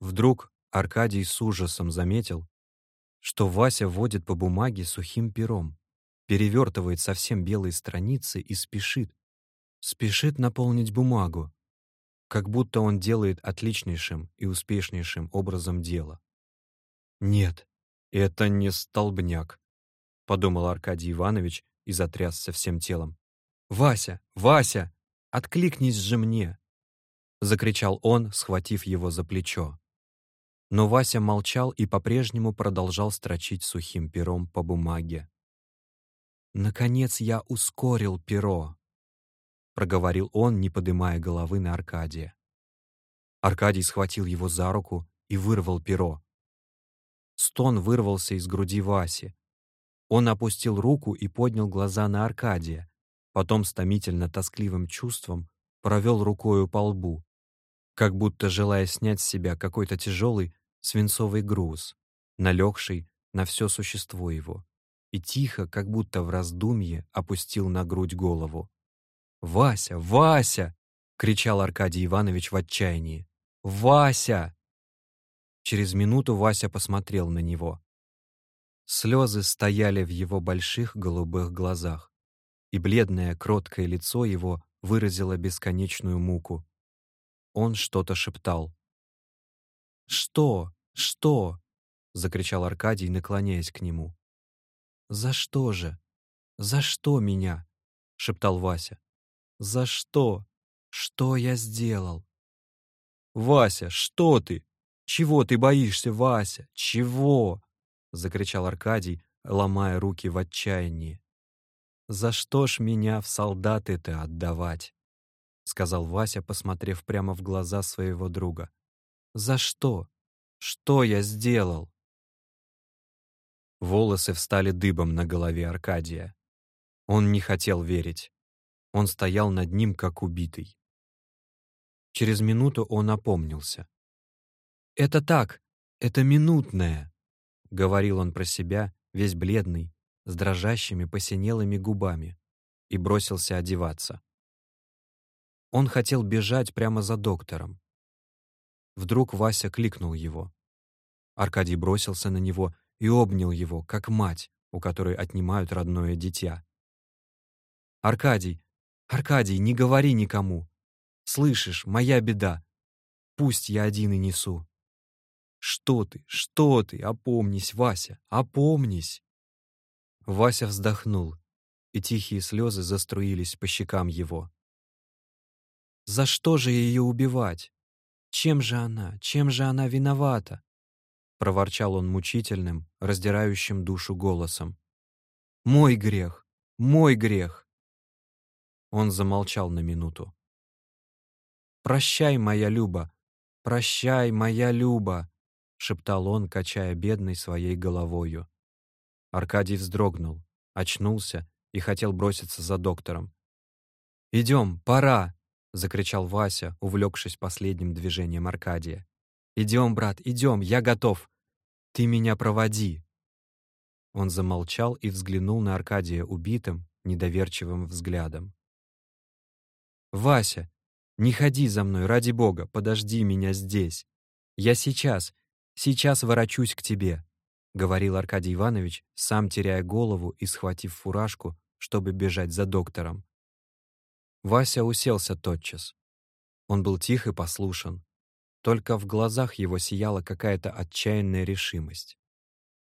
Вдруг Аркадий с ужасом заметил, что Вася водит по бумаге сухим пером, перевертывает совсем белые страницы и спешит, спешит наполнить бумагу, как будто он делает отличнейшим и успешнейшим образом дело. «Нет, это не столбняк», — подумал Аркадий Иванович и затрясся всем телом. «Вася! Вася! Откликнись же мне!» — закричал он, схватив его за плечо. Но Вася молчал и по-прежнему продолжал строчить сухим пером по бумаге. «Наконец я ускорил перо», — проговорил он, не поднимая головы на Аркадия. Аркадий схватил его за руку и вырвал перо. Стон вырвался из груди Васи. Он опустил руку и поднял глаза на Аркадия, потом с томительно-тоскливым чувством провел рукою по лбу, как будто желая снять с себя какой-то тяжелый свинцовый груз, налегший на все существо его, и тихо, как будто в раздумье, опустил на грудь голову. «Вася! Вася!» — кричал Аркадий Иванович в отчаянии. «Вася!» Через минуту Вася посмотрел на него. Слезы стояли в его больших голубых глазах, и бледное, кроткое лицо его выразило бесконечную муку. Он что-то шептал. «Что? Что?» — закричал Аркадий, наклоняясь к нему. «За что же? За что меня?» — шептал Вася. «За что? Что я сделал?» «Вася, что ты? Чего ты боишься, Вася? Чего?» — закричал Аркадий, ломая руки в отчаянии. «За что ж меня в солдаты-то отдавать?» — сказал Вася, посмотрев прямо в глаза своего друга. «За что? Что я сделал?» Волосы встали дыбом на голове Аркадия. Он не хотел верить. Он стоял над ним, как убитый. Через минуту он опомнился. «Это так, это минутное», — говорил он про себя, весь бледный, с дрожащими посинелыми губами, и бросился одеваться. Он хотел бежать прямо за доктором. Вдруг Вася кликнул его. Аркадий бросился на него и обнял его, как мать, у которой отнимают родное дитя. «Аркадий, Аркадий, не говори никому! Слышишь, моя беда! Пусть я один и несу!» «Что ты, что ты? Опомнись, Вася, опомнись!» Вася вздохнул, и тихие слезы заструились по щекам его. «За что же ее убивать? Чем же она, чем же она виновата?» проворчал он мучительным, раздирающим душу голосом. «Мой грех! Мой грех!» Он замолчал на минуту. «Прощай, моя Люба! Прощай, моя Люба!» — шептал он, качая бедной своей головою. Аркадий вздрогнул, очнулся и хотел броситься за доктором. «Идем, пора!» — закричал Вася, увлекшись последним движением Аркадия. «Идем, брат, идем, я готов! Ты меня проводи!» Он замолчал и взглянул на Аркадия убитым, недоверчивым взглядом. «Вася, не ходи за мной, ради бога, подожди меня здесь. Я сейчас, сейчас ворочусь к тебе», — говорил Аркадий Иванович, сам теряя голову и схватив фуражку, чтобы бежать за доктором. Вася уселся тотчас. Он был тих и послушен. Только в глазах его сияла какая-то отчаянная решимость.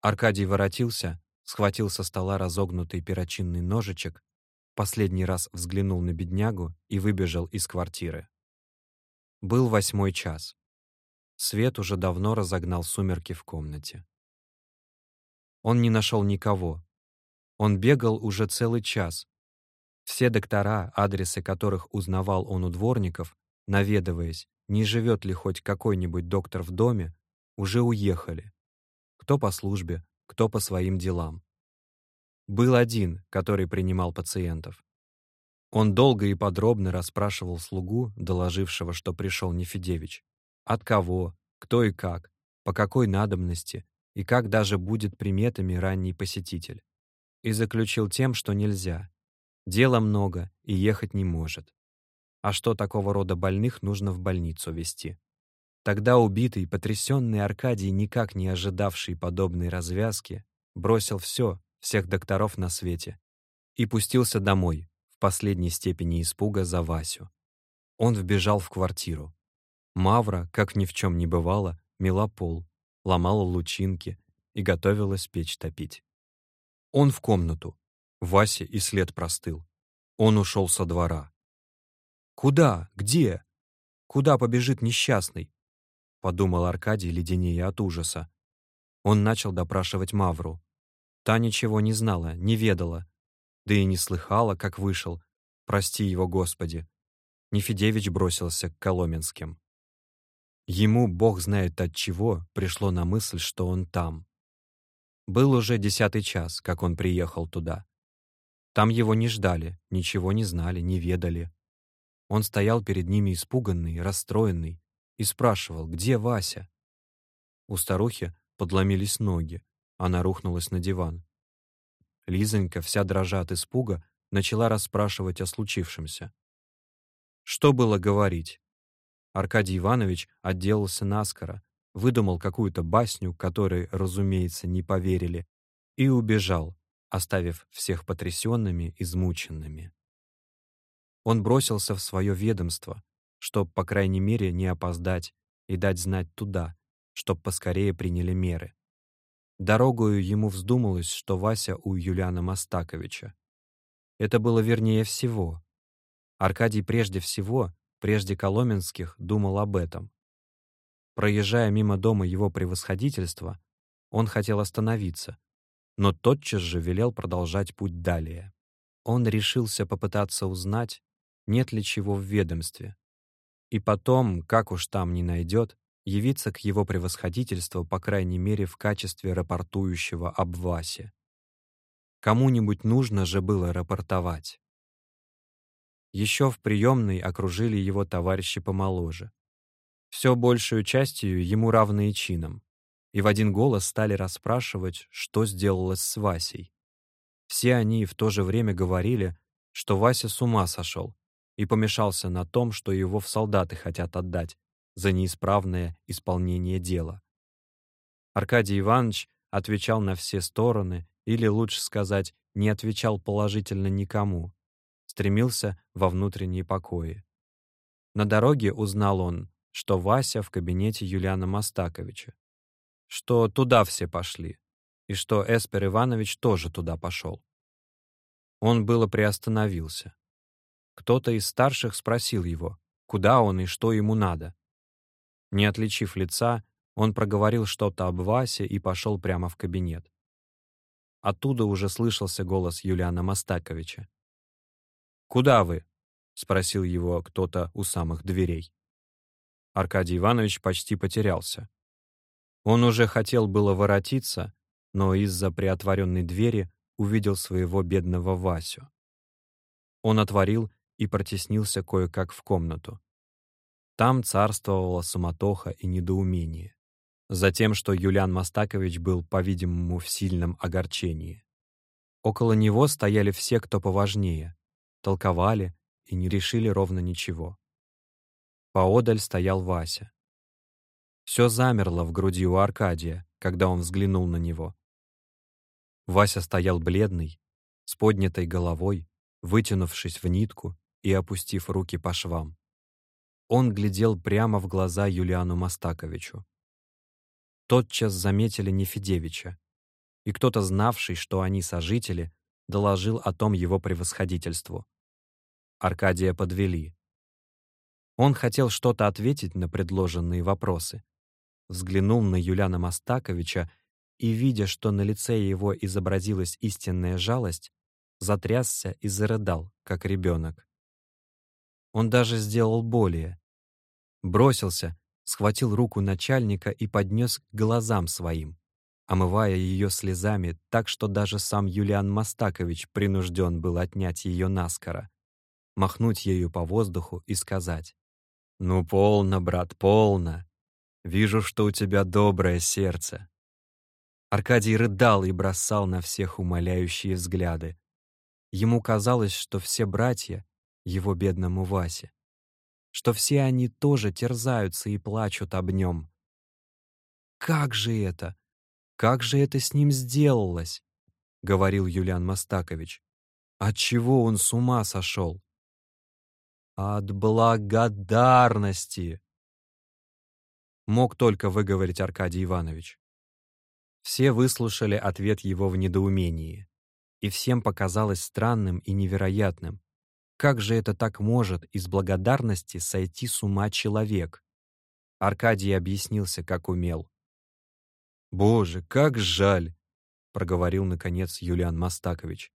Аркадий воротился, схватил со стола разогнутый перочинный ножичек, последний раз взглянул на беднягу и выбежал из квартиры. Был восьмой час. Свет уже давно разогнал сумерки в комнате. Он не нашел никого. Он бегал уже целый час. Все доктора, адресы которых узнавал он у дворников, наведываясь, не живет ли хоть какой-нибудь доктор в доме, уже уехали. Кто по службе, кто по своим делам. Был один, который принимал пациентов. Он долго и подробно расспрашивал слугу, доложившего, что пришел Нефедевич. От кого, кто и как, по какой надобности, и как даже будет приметами ранний посетитель. И заключил тем, что нельзя. Дела много и ехать не может а что такого рода больных нужно в больницу вести. Тогда убитый, потрясенный Аркадий, никак не ожидавший подобной развязки, бросил все, всех докторов на свете, и пустился домой, в последней степени испуга за Васю. Он вбежал в квартиру. Мавра, как ни в чем не бывало, мела пол, ломала лучинки и готовилась печь топить. Он в комнату. Вася и след простыл. Он ушел со двора. «Куда? Где? Куда побежит несчастный?» — подумал Аркадий, леденее от ужаса. Он начал допрашивать Мавру. Та ничего не знала, не ведала, да и не слыхала, как вышел. Прости его, Господи. Нефедевич бросился к Коломенским. Ему, бог знает от чего, пришло на мысль, что он там. Был уже десятый час, как он приехал туда. Там его не ждали, ничего не знали, не ведали. Он стоял перед ними испуганный, расстроенный, и спрашивал, где Вася. У старухи подломились ноги, она рухнулась на диван. Лизонька, вся дрожа от испуга, начала расспрашивать о случившемся. Что было говорить? Аркадий Иванович отделался наскоро, выдумал какую-то басню, которой, разумеется, не поверили, и убежал, оставив всех потрясенными, измученными. Он бросился в свое ведомство, чтоб, по крайней мере, не опоздать и дать знать туда, чтоб поскорее приняли меры. Дорогою ему вздумалось, что Вася у Юлиана Мастаковича. Это было вернее всего. Аркадий прежде всего, прежде Коломенских, думал об этом. Проезжая мимо дома его превосходительства, он хотел остановиться, но тотчас же велел продолжать путь далее. Он решился попытаться узнать, нет ли чего в ведомстве, и потом, как уж там не найдет, явиться к его превосходительству, по крайней мере, в качестве рапортующего об Васе. Кому-нибудь нужно же было рапортовать. Еще в приемной окружили его товарищи помоложе. Все большую частью ему равные чином. И в один голос стали расспрашивать, что сделалось с Васей. Все они в то же время говорили, что Вася с ума сошел, и помешался на том, что его в солдаты хотят отдать за неисправное исполнение дела. Аркадий Иванович отвечал на все стороны, или, лучше сказать, не отвечал положительно никому, стремился во внутренние покои. На дороге узнал он, что Вася в кабинете Юлиана Мастаковича, что туда все пошли, и что Эспер Иванович тоже туда пошел. Он было приостановился. Кто-то из старших спросил его, куда он и что ему надо. Не отличив лица, он проговорил что-то об Васе и пошел прямо в кабинет. Оттуда уже слышался голос Юлиана Мастаковича. «Куда вы?» — спросил его кто-то у самых дверей. Аркадий Иванович почти потерялся. Он уже хотел было воротиться, но из-за приотворенной двери увидел своего бедного Васю. Он отворил и протеснился кое-как в комнату. Там царствовала суматоха и недоумение. Затем, что Юлиан Мастакович был, по-видимому, в сильном огорчении. Около него стояли все, кто поважнее, толковали и не решили ровно ничего. Поодаль стоял Вася. Все замерло в груди у Аркадия, когда он взглянул на него. Вася стоял бледный, с поднятой головой, вытянувшись в нитку и опустив руки по швам. Он глядел прямо в глаза Юлиану Мастаковичу. Тотчас заметили Нефедевича, и кто-то, знавший, что они сожители, доложил о том его превосходительству. Аркадия подвели. Он хотел что-то ответить на предложенные вопросы. Взглянул на Юлиана Мастаковича и, видя, что на лице его изобразилась истинная жалость, затрясся и зарыдал, как ребенок. Он даже сделал более. Бросился, схватил руку начальника и поднес к глазам своим, омывая ее слезами так, что даже сам Юлиан Мастакович принужден был отнять ее наскоро, махнуть ею по воздуху и сказать «Ну, полно, брат, полно. Вижу, что у тебя доброе сердце». Аркадий рыдал и бросал на всех умоляющие взгляды. Ему казалось, что все братья, его бедному Васе. что все они тоже терзаются и плачут об нем. «Как же это? Как же это с ним сделалось?» — говорил Юлиан Мастакович. «Отчего он с ума сошел?» «От благодарности!» Мог только выговорить Аркадий Иванович. Все выслушали ответ его в недоумении, и всем показалось странным и невероятным, как же это так может из благодарности сойти с ума человек? Аркадий объяснился, как умел. «Боже, как жаль!» — проговорил, наконец, Юлиан Мастакович.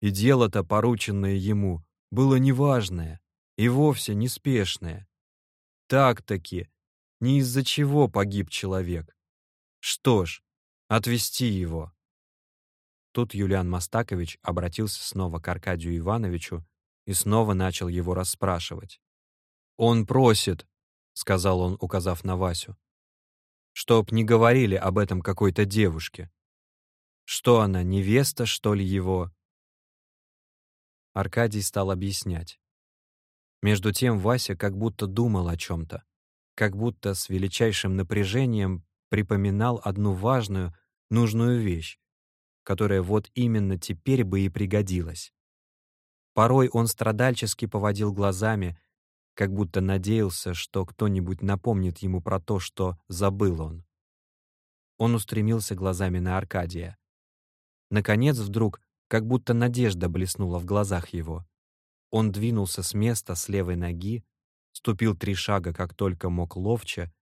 «И дело-то, порученное ему, было неважное и вовсе неспешное. Так-таки, не из-за чего погиб человек. Что ж, отвести его». Тут Юлиан Мастакович обратился снова к Аркадию Ивановичу и снова начал его расспрашивать. «Он просит», — сказал он, указав на Васю, «чтоб не говорили об этом какой-то девушке. Что она, невеста, что ли, его?» Аркадий стал объяснять. Между тем Вася как будто думал о чем-то, как будто с величайшим напряжением припоминал одну важную, нужную вещь, которая вот именно теперь бы и пригодилась. Порой он страдальчески поводил глазами, как будто надеялся, что кто-нибудь напомнит ему про то, что забыл он. Он устремился глазами на Аркадия. Наконец, вдруг, как будто надежда блеснула в глазах его. Он двинулся с места с левой ноги, ступил три шага, как только мог ловче,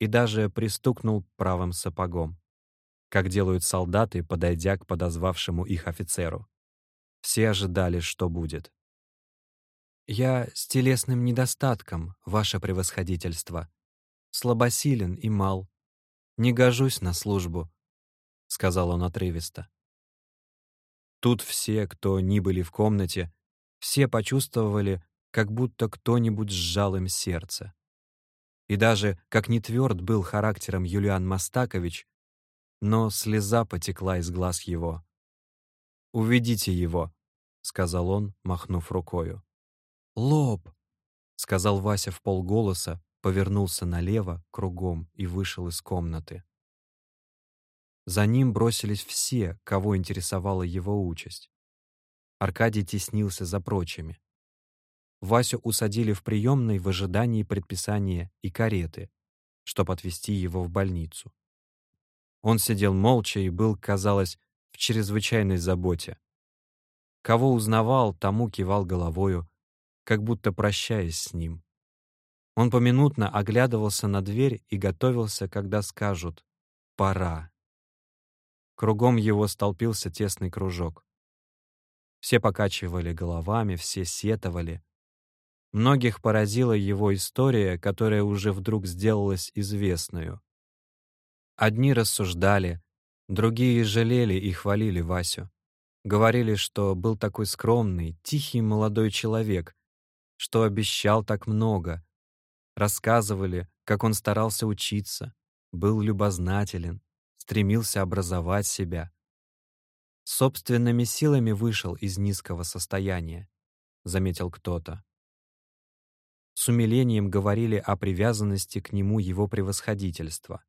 и даже пристукнул правым сапогом, как делают солдаты, подойдя к подозвавшему их офицеру. Все ожидали, что будет. «Я с телесным недостатком, ваше превосходительство. Слабосилен и мал. Не гожусь на службу», — сказал он отрывисто. Тут все, кто ни были в комнате, все почувствовали, как будто кто-нибудь сжал им сердце. И даже, как не тверд был характером Юлиан Мастакович, но слеза потекла из глаз его. «Уведите его», — сказал он, махнув рукою. «Лоб!» — сказал Вася в полголоса, повернулся налево, кругом и вышел из комнаты. За ним бросились все, кого интересовала его участь. Аркадий теснился за прочими. Васю усадили в приемной в ожидании предписания и кареты, чтобы отвезти его в больницу. Он сидел молча и был, казалось, в чрезвычайной заботе. Кого узнавал, тому кивал головою, как будто прощаясь с ним. Он поминутно оглядывался на дверь и готовился, когда скажут «пора». Кругом его столпился тесный кружок. Все покачивали головами, все сетовали. Многих поразила его история, которая уже вдруг сделалась известную. Одни рассуждали, другие жалели и хвалили Васю. Говорили, что был такой скромный, тихий молодой человек, что обещал так много. Рассказывали, как он старался учиться, был любознателен, стремился образовать себя. Собственными силами вышел из низкого состояния, заметил кто-то. С умилением говорили о привязанности к нему его превосходительства.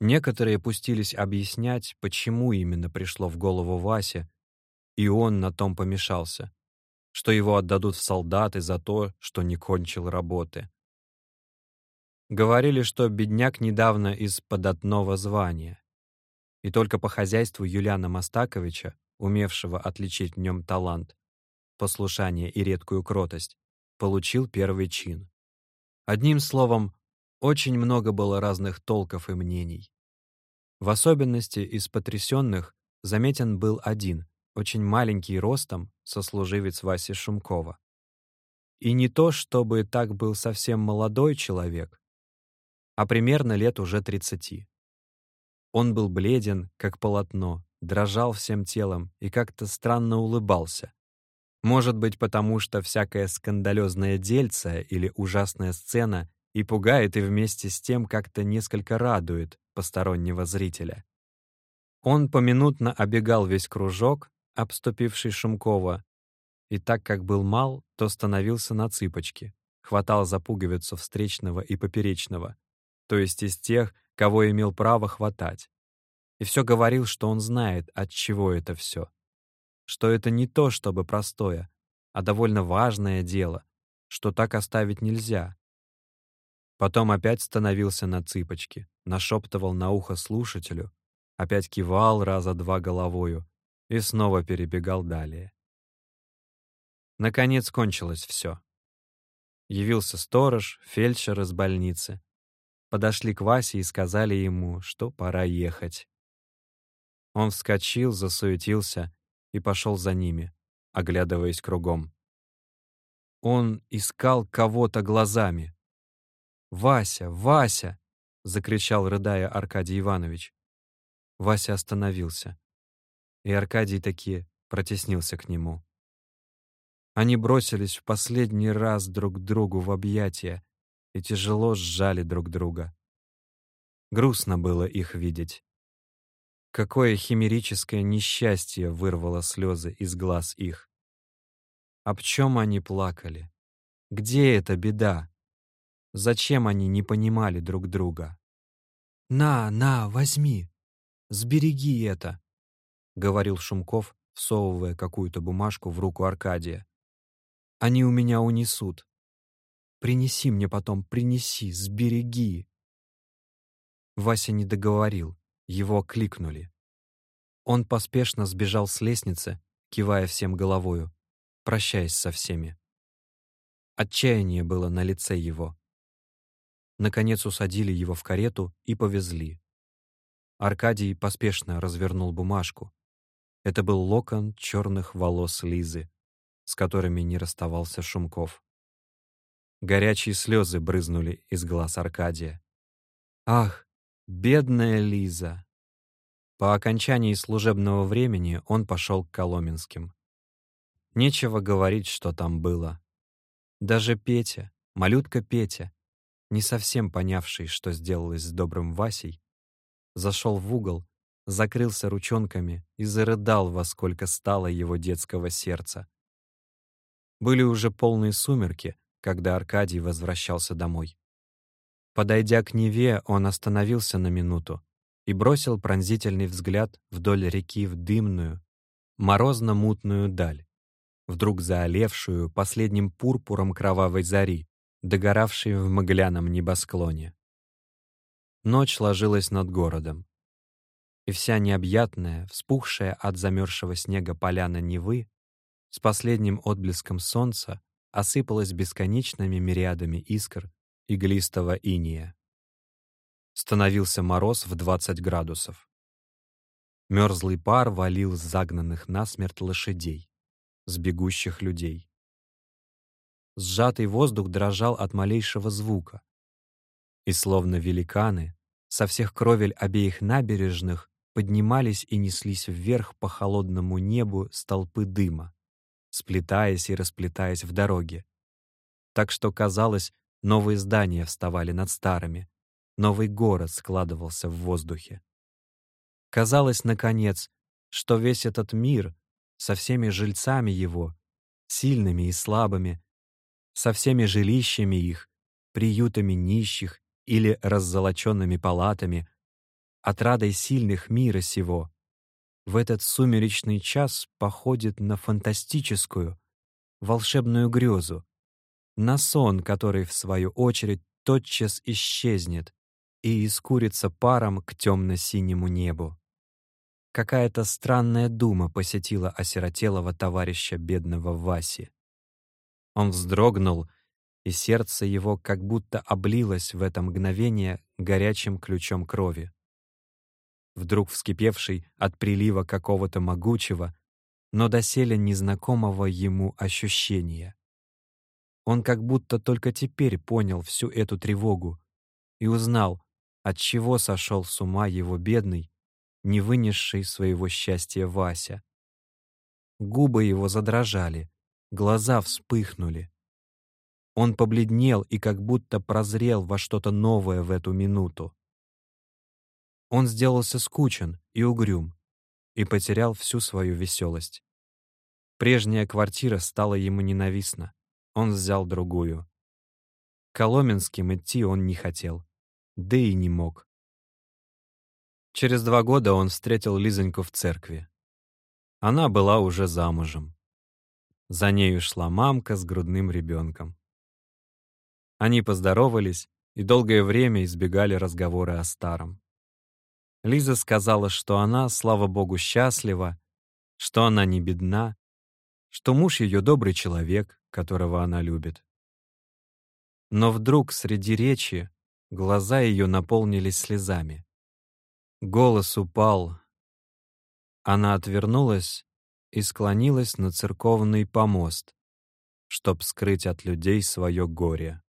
Некоторые пустились объяснять, почему именно пришло в голову Васе, и он на том помешался что его отдадут в солдаты за то, что не кончил работы. Говорили, что бедняк недавно из податного звания, и только по хозяйству Юлиана Мастаковича, умевшего отличить в нем талант, послушание и редкую кротость, получил первый чин. Одним словом, очень много было разных толков и мнений. В особенности из потрясенных заметен был один, очень маленький ростом сослуживец Васи Шумкова. И не то, чтобы так был совсем молодой человек, а примерно лет уже 30. Он был бледен, как полотно, дрожал всем телом и как-то странно улыбался. Может быть, потому что всякая скандалезная дельца или ужасная сцена и пугает, и вместе с тем как-то несколько радует постороннего зрителя. Он поминутно обегал весь кружок, обступивший Шумкова, и так как был мал, то становился на цыпочки, хватал за пуговицу встречного и поперечного, то есть из тех, кого имел право хватать. И все говорил, что он знает, от чего это все. Что это не то, чтобы простое, а довольно важное дело, что так оставить нельзя. Потом опять становился на цыпочки, нашептывал на ухо слушателю, опять кивал раза два головою и снова перебегал далее. Наконец кончилось все. Явился сторож, фельдшер из больницы. Подошли к Васе и сказали ему, что пора ехать. Он вскочил, засуетился и пошел за ними, оглядываясь кругом. Он искал кого-то глазами. «Вася! Вася!» — закричал, рыдая, Аркадий Иванович. Вася остановился, и Аркадий таки протеснился к нему. Они бросились в последний раз друг другу в объятия и тяжело сжали друг друга. Грустно было их видеть. Какое химерическое несчастье вырвало слезы из глаз их. Об чем они плакали? Где эта беда? Зачем они не понимали друг друга? «На, на, возьми! Сбереги это!» — говорил Шумков, всовывая какую-то бумажку в руку Аркадия. Они у меня унесут. Принеси мне потом, принеси, сбереги. Вася не договорил, его окликнули. Он поспешно сбежал с лестницы, кивая всем головою, прощаясь со всеми. Отчаяние было на лице его. Наконец усадили его в карету и повезли. Аркадий поспешно развернул бумажку. Это был локон черных волос Лизы, с которыми не расставался Шумков. Горячие слезы брызнули из глаз Аркадия. «Ах, бедная Лиза!» По окончании служебного времени он пошел к Коломенским. Нечего говорить, что там было. Даже Петя, малютка Петя, не совсем понявший, что сделалось с добрым Васей, зашел в угол, закрылся ручонками и зарыдал, во сколько стало его детского сердца. Были уже полные сумерки, когда Аркадий возвращался домой. Подойдя к Неве, он остановился на минуту и бросил пронзительный взгляд вдоль реки в дымную, морозно-мутную даль, вдруг заолевшую последним пурпуром кровавой зари, догоравшей в мгляном небосклоне. Ночь ложилась над городом, и вся необъятная, вспухшая от замерзшего снега поляна Невы с последним отблеском солнца осыпалась бесконечными мириадами искр иглистого иния. Становился мороз в 20 градусов. Мерзлый пар валил с загнанных насмерть лошадей, с бегущих людей. Сжатый воздух дрожал от малейшего звука. И словно великаны, со всех кровель обеих набережных поднимались и неслись вверх по холодному небу столпы дыма сплетаясь и расплетаясь в дороге. Так что, казалось, новые здания вставали над старыми, новый город складывался в воздухе. Казалось, наконец, что весь этот мир со всеми жильцами его, сильными и слабыми, со всеми жилищами их, приютами нищих или раззолоченными палатами, отрадой сильных мира сего, в этот сумеречный час походит на фантастическую, волшебную грезу, на сон, который, в свою очередь, тотчас исчезнет и искурится паром к темно-синему небу. Какая-то странная дума посетила осиротелого товарища бедного Васи. Он вздрогнул, и сердце его как будто облилось в это мгновение горячим ключом крови вдруг вскипевший от прилива какого-то могучего, но доселе незнакомого ему ощущения. Он как будто только теперь понял всю эту тревогу и узнал, от чего сошел с ума его бедный, не вынесший своего счастья Вася. Губы его задрожали, глаза вспыхнули. Он побледнел и как будто прозрел во что-то новое в эту минуту. Он сделался скучен и угрюм и потерял всю свою веселость. Прежняя квартира стала ему ненавистна. Он взял другую. К Коломенским идти он не хотел, да и не мог. Через два года он встретил Лизоньку в церкви. Она была уже замужем. За нею шла мамка с грудным ребенком. Они поздоровались и долгое время избегали разговора о старом. Лиза сказала, что она, слава богу, счастлива, что она не бедна, что муж ее добрый человек, которого она любит. Но вдруг среди речи глаза ее наполнились слезами. Голос упал. Она отвернулась и склонилась на церковный помост, чтоб скрыть от людей свое горе.